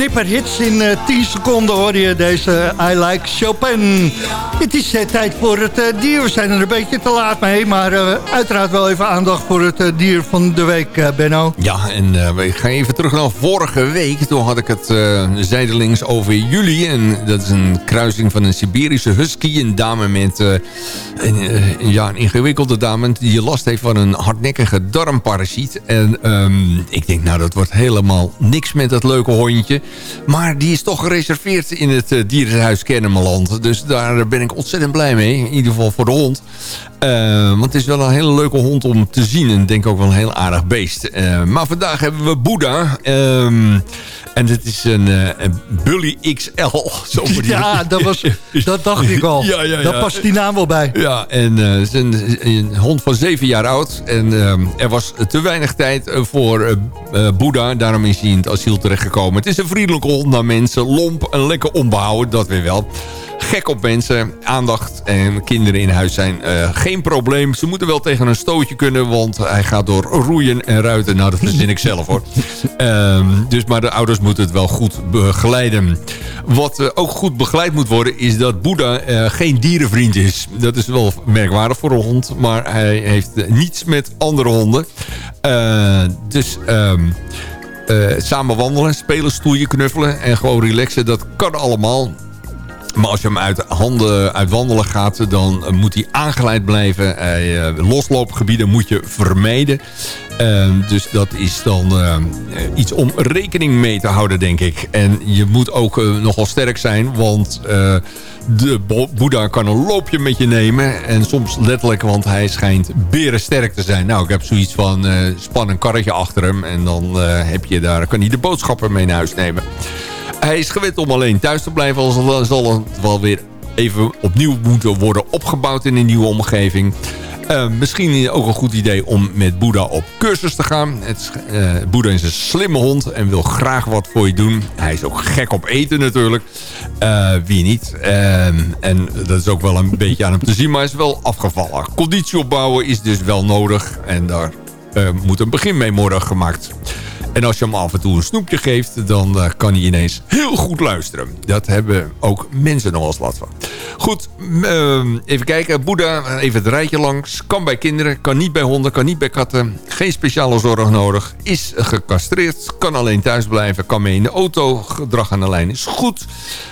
Snipperhits in eh 10 seconden hoor je deze I Like Chopin. Het is eh, tijd voor het eh, dier. We zijn er een beetje te laat mee, maar eh, uiteraard wel even aandacht voor het dier van de week, Benno. Ja, en eh, ik ga even terug naar vorige week. Toen had ik het zijdelings over jullie. En dat is een kruising van een Siberische husky. Een dame met een, ja, een ingewikkelde dame die last heeft van een hardnekkige darmparasiet. En ehm, ik denk, nou, dat wordt helemaal niks met dat leuke hondje. Maar die is toch gereserveerd in het dierenhuis Kennemerland. Dus daar ben ik ontzettend blij mee. In ieder geval voor de hond. Uh, want het is wel een hele leuke hond om te zien. En ik denk ook wel een heel aardig beest. Uh, maar vandaag hebben we Boeddha. Um, en dit is een, een Bully XL. <laughs> Zo ja, dat, was, <laughs> dat dacht ik al. Ja, ja, ja. Daar past die naam wel bij. Ja, en het is een, een, hond van zeven jaar oud. En er was te weinig tijd voor Boeddha. Daarom is hij in het asiel terechtgekomen. Het is een vriendelijke hond naar mensen. Lomp en lekker onbehouden, dat weer wel gek op mensen. Aandacht en kinderen in huis zijn uh, geen probleem. Ze moeten wel tegen een stootje kunnen, want hij gaat door roeien en ruiten. Nou, dat verzin ik zelf hoor. Um, <laughs> dus, maar de ouders moeten het wel goed begeleiden. Wat uh, ook goed begeleid moet worden, is dat Boeddha uh, geen dierenvriend is. Dat is wel merkwaardig voor een hond, maar hij heeft niets met andere honden. dus... Um, uh, samen wandelen, spelen, stoeien, knuffelen en gewoon relaxen. Dat kan allemaal. Maar als je hem uit handen uit wandelen gaat, dan moet hij aangeleid blijven. Uh, losloopgebieden moet je vermijden. Uh, dus dat is dan uh, iets om rekening mee te houden, denk ik. En je moet ook nogal sterk zijn, want de Boeddha kan een loopje met je nemen. En soms letterlijk, want hij schijnt berensterk te zijn. Nou, ik heb zoiets van, span een karretje achter hem en dan heb je daar, kan hij de boodschappen mee naar huis nemen. Hij is gewend om alleen thuis te blijven. Al zal het wel weer even opnieuw moeten worden opgebouwd in een nieuwe omgeving. Uh, misschien ook een goed idee om met Boeddha op cursus te gaan. Uh, Boeddha is een slimme hond en wil graag wat voor je doen. Hij is ook gek op eten natuurlijk. Uh, wie niet. Ehm, en dat is ook wel een beetje aan hem te zien, maar hij is wel afgevallen. Conditie opbouwen is dus wel nodig. En daar moet een begin mee worden gemaakt. En als je hem af en toe een snoepje geeft, dan uh, kan hij ineens heel goed luisteren. Dat hebben ook mensen nog als last van. Goed, uh, even kijken. Boeddha, even het rijtje langs. Kan bij kinderen, kan niet bij honden, kan niet bij katten. Geen speciale zorg nodig. Is gecastreerd, kan alleen thuis blijven, kan mee in de auto. Gedrag aan de lijn is goed.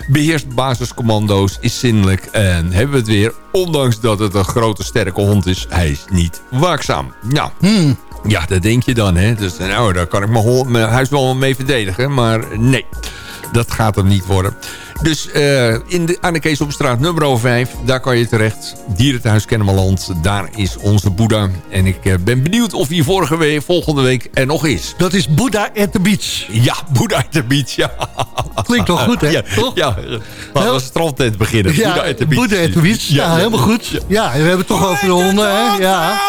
Beheerst basiscommando's, is zinnelijk. En hebben we het weer, ondanks dat het een grote sterke hond is, hij is niet waakzaam. Nou, hmm. Ja, dat denk je dan, hè. Dus nou, daar kan ik mijn, mijn huis wel mee verdedigen. Maar nee, dat gaat hem niet worden. Dus uh, in de, aan de Kees op straat nummer 5, daar kan je terecht. Dierenthuis Kennemerland, daar is onze Boeddha. En ik uh, ben benieuwd of hij vorige week, volgende week er nog is. Dat is Boeddha at the beach. Ja, Boeddha at the beach, ja. Klinkt toch goed, hè? Ja, toch? ja. Laten we strandtent beginnen. Ja, Boeddha at the beach. Boeddha at the beach, ja, ja helemaal goed. Ja, we hebben het toch over de honden, hè? Ja.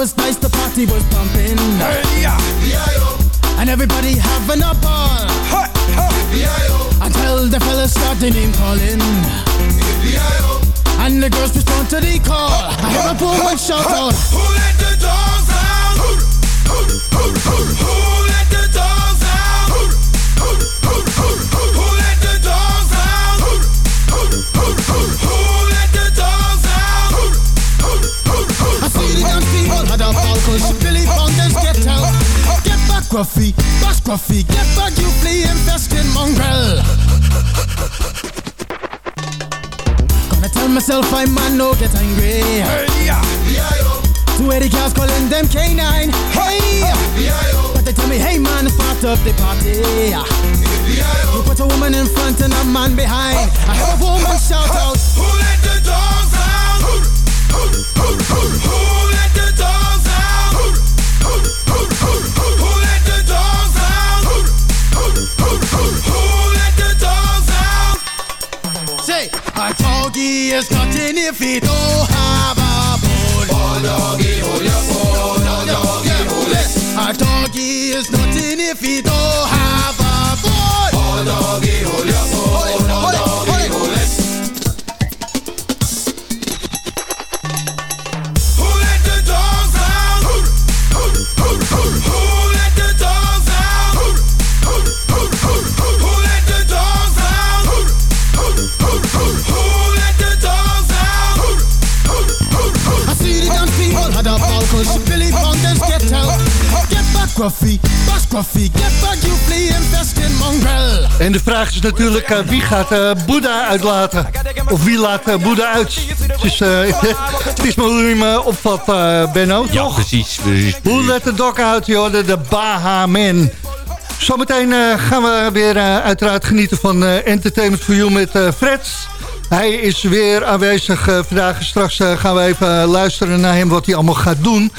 Was nice, the party was pumping. Hey, yeah. And everybody having a ball. Hey, hey. Until the fellas started name calling. And the girls respond to the call. I hear a woman shout out. Who let the dogs out? Who, who, who, who, who let the dogs out? Who, who, who, who, who let the dogs out? Gruffy, bash Gruffy, get back, you flea infested mongrel. Gonna tell myself I man no get angry. Hey, yeah. Two eighty cows calling them canine. Hey, but they tell me, hey man, start up the party. You put a woman in front and a man behind. I have a woman shout out. Doggy is nothing if he don't have a bone. Oh, doggy, hold your bone. Oh, doggy, hold it. A doggy is nothing if he don't have a bone. Oh, doggy, scruffy, pas scruffy. Get back, you flea infested mongrel. En de vraag is natuurlijk, eh, wie gaat eh Boeddha uitlaten? Of wie laat eh, Boeddha uit? Het is, eh, <laughs> het is maar hoe je me opvat, Benno, Ja, toch? precies. precies. Hoe let de dok uit, joh, de, de Baha Man. Zometeen eh, gaan we weer eh, uiteraard genieten van eh, Entertainment for You met eh Fred. Hij is weer aanwezig vandaag. Straks eh, gaan we even luisteren naar hem wat hij allemaal gaat doen.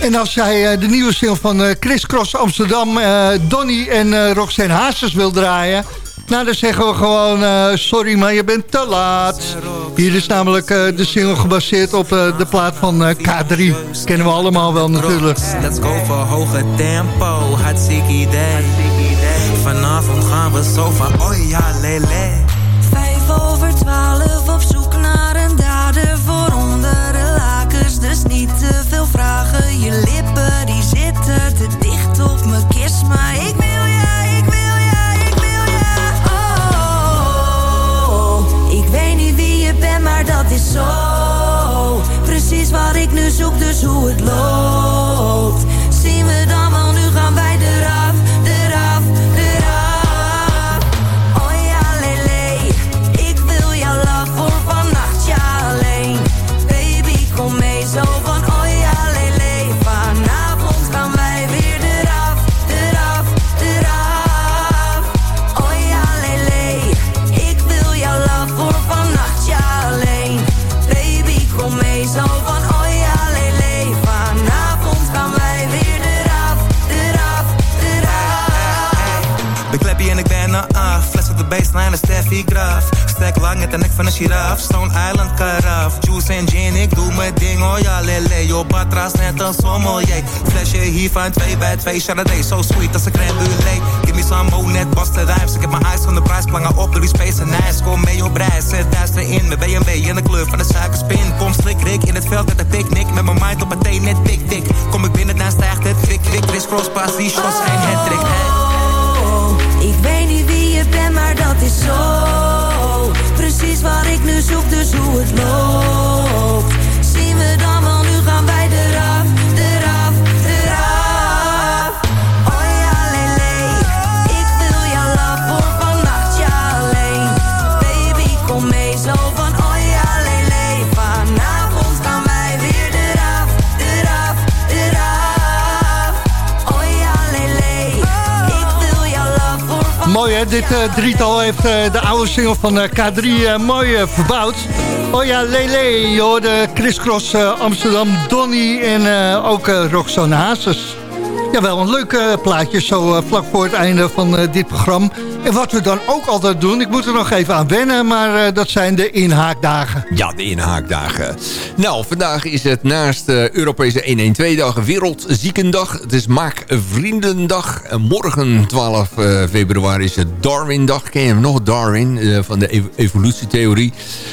En als hij eh, de nieuwe single van eh, Chris Cross Amsterdam, eh, Donny en Roxanne Hazes wil draaien... Nou, dan zeggen we gewoon, sorry, maar je bent te laat. Hier is namelijk de single gebaseerd op de plaat van eh, K3. Kennen we allemaal wel natuurlijk. Let's go voor hoge tempo, hartstikke idee. Vanavond gaan we zo van, oh ja, lele. Je lippen die zitten te dicht op mijn kist. Maar ik wil ja, ik wil ja, ik wil ja. Oh, ik weet niet wie je bent, maar dat is zo. Precies wat ik nu zoek, dus hoe het loopt. Zien we dan wel, de Steffi Graf. Stek lang met de nek van een giraf. Stone Island karaf. Juice en gin, ik doe mijn ding, oh ja, lele. Yo, batra's net een sommelier. Flesje hier van 2 bij 2 Chardonnay. So sweet als een crème brûlée. Give me some more, net Boston Rhymes. Ik heb mijn eyes van de prijs, plangen op. Louis Space en Nice. Kom mee op reis, zet duister in. Mijn BMW in de kleur van de suikerspin. Kom slik, rik in het veld met een picknick. Met mijn mind op mijn thee, net tik, tik. Kom ik binnen, dan stijgt het kwik, kwik. Chris Cross, pas, die shots zijn het trick. Oh, ik weet je maar dat is zo. Precies wat ik nu zoek, dus hoe het loopt. Dit eh, drietal heeft eh, de oude single van eh, K3 eh, mooi verbouwd. Oh ja, Lele, je hoorde Chris Cross Amsterdam, Donny en ook Roxanne Hazes. Jawel, een leuk plaatje zo vlak voor het einde van dit programma. En wat we dan ook altijd doen, ik moet er nog even aan wennen... maar eh, dat zijn de inhaakdagen. Ja, de inhaakdagen. Nou, vandaag is het naast de Europese 112-dag Wereldziekendag. Het is Maak Vriendendag. En morgen, 12 eh, februari, is het Darwin-dag. Ken je nog, Darwin, eh, van de ev- evolutietheorie.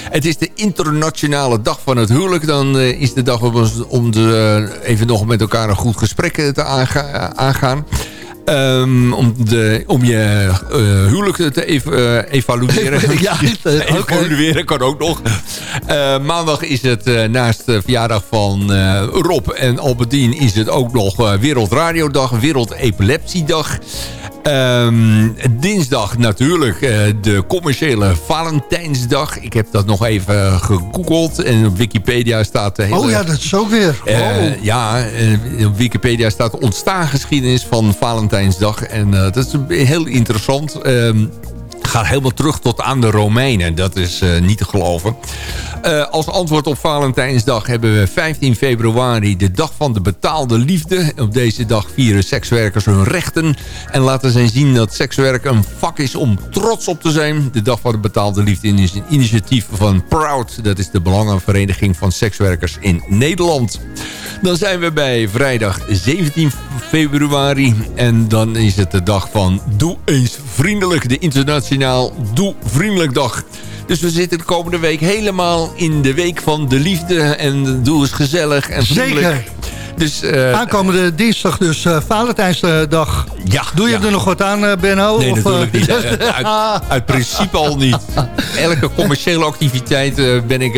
Het is de internationale dag van het huwelijk. Dan eh, is de dag om, de, eh, even nog met elkaar een goed gesprek eh, te aanga- aangaan. Ehm, om, de, om je eh, huwelijk te ev- eh, evalueren. <laughs> Ja, <laughs> eh, evalueren kan ook nog. Maandag is het naast de verjaardag van Rob en Albertine... is het ook nog eh, Wereldradiodag, Wereldepilepsiedag. Ehm, dinsdag natuurlijk eh, de commerciële Valentijnsdag. Ik heb dat nog even gegoogeld. En op Wikipedia staat de hele... Oh ja, dat is ook weer. Eh, Oh. Ja, eh, op Wikipedia staat de ontstaangeschiedenis van Valentijnsdag. En dat is heel interessant. Gaat helemaal terug tot aan de Romeinen. Dat is eh, niet te geloven. Eh, als antwoord op Valentijnsdag hebben we 15 februari... de dag van de betaalde liefde. Op deze dag vieren sekswerkers hun rechten... en laten zij zien dat sekswerk een vak is om trots op te zijn. De dag van de betaalde liefde is een initiatief van Proud. Dat is de Belangenvereniging van Sekswerkers in Nederland. Dan zijn we bij vrijdag 17 februari. En dan is het de dag van Doe eens vriendelijk. De internationaal Doe vriendelijk dag. Dus we zitten de komende week helemaal in de week van de liefde. En doe eens gezellig en vriendelijk. Zeker. Dus, eh, Aankomende dinsdag dus eh, Valentijnsdag. Ja, Doe je er nog wat aan, eh, Benno? Nee, Of, natuurlijk niet. <laughs> Uit, uit, principe al niet. Elke commerciële activiteit ben, ik,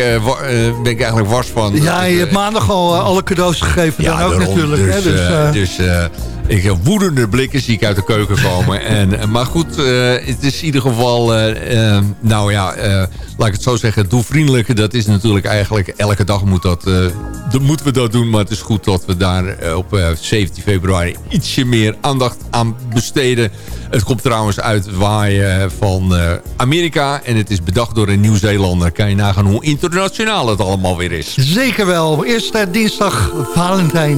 ben ik eigenlijk wars van. Ja, je hebt maandag al alle cadeaus gegeven. dan ook daarom. natuurlijk. Dus, hè, dus, ik heb woedende blikken zie ik uit de keuken komen. <laughs> en, eh, maar goed, eh, het is in ieder geval... eh, nou ja, laat ik het zo zeggen. Doe vriendelijk. Dat is natuurlijk eigenlijk... Elke dag moet dat, dat moeten we dat doen. Maar het is goed dat we daar op eh, 17 februari... ietsje meer aandacht aan besteden. Het komt trouwens uit waaien van Amerika. En het is bedacht door een Nieuw-Zeelander. Kan je nagaan hoe internationaal het allemaal weer is. Zeker wel. Eerst eh, dinsdag Valentijn.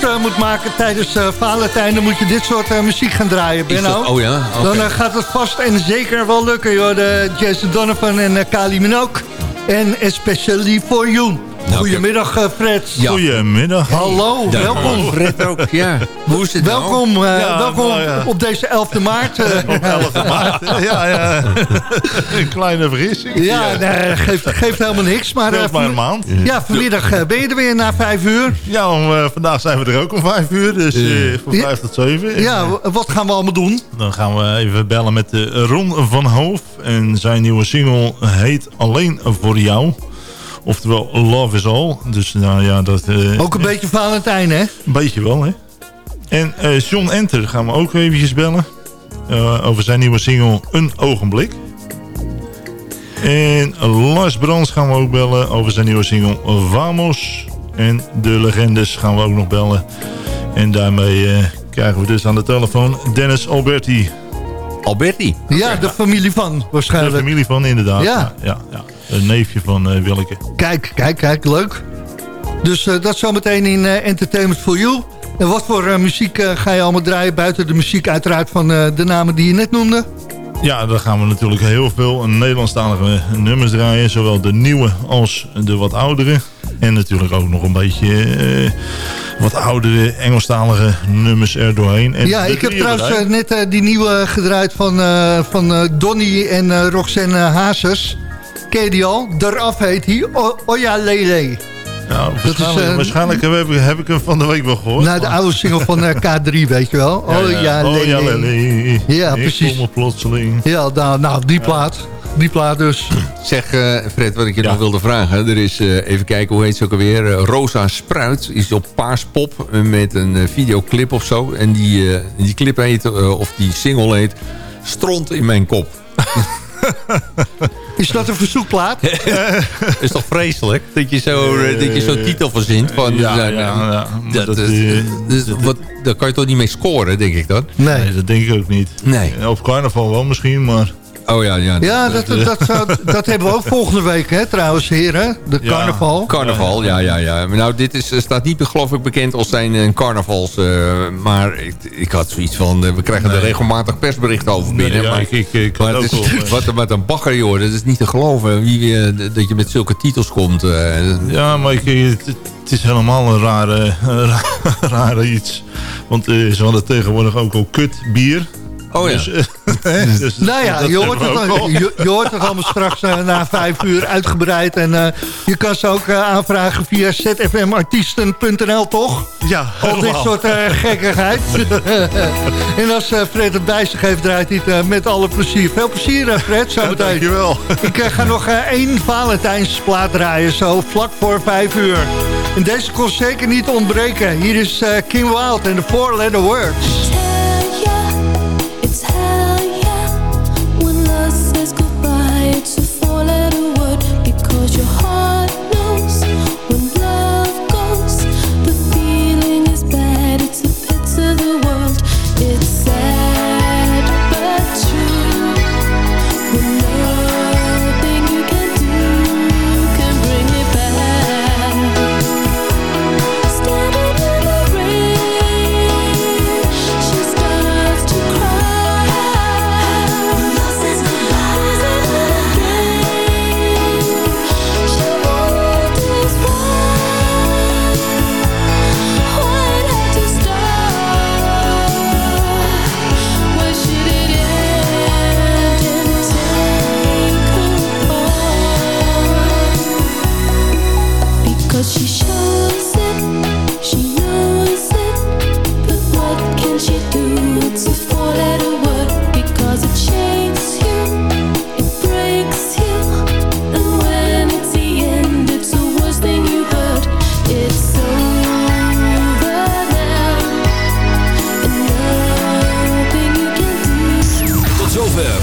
Goed eh, moet maken tijdens eh, Valentijn... dan moet je dit soort eh, muziek gaan draaien, Benno. dat- oh ja? Dan gaat het vast en zeker wel lukken, joh. De Jason Donovan en uh, Kali Minogue. En especially for you. Goedemiddag, eh, Fred. Ja. Goedemiddag. Hallo, Ja, welkom. Fred ook, ja. Hoe is het nou? Welkom, eh, Ja, welkom nou ja. op deze 11e maart. eh. <laughs> Op 11 maart. Ja, ja. <laughs> Een kleine vergissing. Ja, nee, geeft, geeft helemaal niks. Maar, eh, maar een maand. Ja, vanmiddag ben je er weer na vijf uur. Ja, om, vandaag zijn we er ook om 5 uur. Dus eh, van Ja. 5 tot 7. En, Ja, wat gaan we allemaal doen? Dan gaan we even bellen met Ron van Hoof. En zijn nieuwe single heet Alleen voor jou. Oftewel Love is All. Dus nou ja, dat... eh, Ook een beetje Valentijn, hè? Een beetje wel, hè. En eh, John Enter gaan we ook eventjes bellen. eh, over zijn nieuwe single Een Ogenblik. En Lars Brands gaan we ook bellen over zijn nieuwe single Vamos. En de legendes gaan we ook nog bellen. En daarmee eh, krijgen we dus aan de telefoon Dennis Alberti. Alberti? Ja, de familie van De waarschijnlijk. familie van inderdaad. Ja. ja, ja. Een neefje van eh, Willeke. Kijk, kijk, kijk, leuk. Dus eh, dat zometeen in eh, Entertainment for You. En wat voor muziek eh, ga je allemaal draaien buiten de muziek uiteraard van eh, de namen die je net noemde? Ja, dan gaan we natuurlijk heel veel Nederlandstalige nummers draaien. Zowel de nieuwe als de wat oudere. En natuurlijk ook nog een beetje eh, wat oudere Engelstalige nummers er doorheen. En ja, ik heb trouwens eh, net eh, die nieuwe gedraaid van, eh van Donny en Roxanne Hazes. Ken je die al? Daaraf heet hij O- Oja Lele. Ja, waarschijnlijk, eh, waarschijnlijk heb, ik, heb ik hem van de week wel gehoord. Nou, de oude single van eh, K3, weet je wel. Oh <laughs> ja, oh, ja, Lele. Ja, Ik precies. kom er plotseling. Ja, nou, nou die plaat. Die plaat dus. Zeg eh, Fred, wat ik je nog wilde vragen. Er is, eh, even kijken, hoe heet ze ook alweer? Eh, Rosa Spruit is op Paaspop met een videoclip of zo. En die, die clip heet, of die single heet... Stront in mijn kop. <laughs> Is dat een verzoekplaat? <laughs> is toch vreselijk? Dat je zo, eh, dat je zo'n titel verzint. Van, Ja, ja, ja. Dat, eh, dus wat, daar kan je toch niet mee scoren, denk ik dan? Nee. Nee, dat denk ik ook niet. Nee. Op carnaval wel misschien, maar... Oh ja, ja. Ja, dat, dat, dat, zou- <laughs> dat hebben we ook volgende week, hè, trouwens, heren. De Ja. carnaval. Carnaval, ja, ja, ja. Nou, dit is, staat niet, geloof ik, bekend als zijn een carnavals... eh, maar ik, ik had zoiets van... eh, we krijgen er regelmatig persberichten over binnen. Nee, ja, maar ik, ik, ik maar had het ook is, wel, eh, wat, wat een bagger, joh. Dat is niet te geloven. Wie, eh, dat je met zulke titels komt. eh. Ja, maar ik, het, het is helemaal een rare, <laughs> een ra- rare iets. Want eh, ze hadden tegenwoordig ook al kut bier. Oh ja. Dus, eh, <laughs> dus Nou ja, je hoort, het, al- je, je hoort het allemaal straks eh, na vijf uur uitgebreid. En eh, je kan ze ook aanvragen via zfmartiesten.nl, toch? Ja, Al dit soort gekkigheid. <laughs> en als Fred het bij zich heeft, draait hij het met alle plezier. Veel plezier, Fred, zo Ja, meteen. dankjewel. Ik ga nog één Valentijnsplaat draaien, zo vlak voor vijf uur. En deze kon zeker niet ontbreken. Hier is King Wild en de Four Letter Words.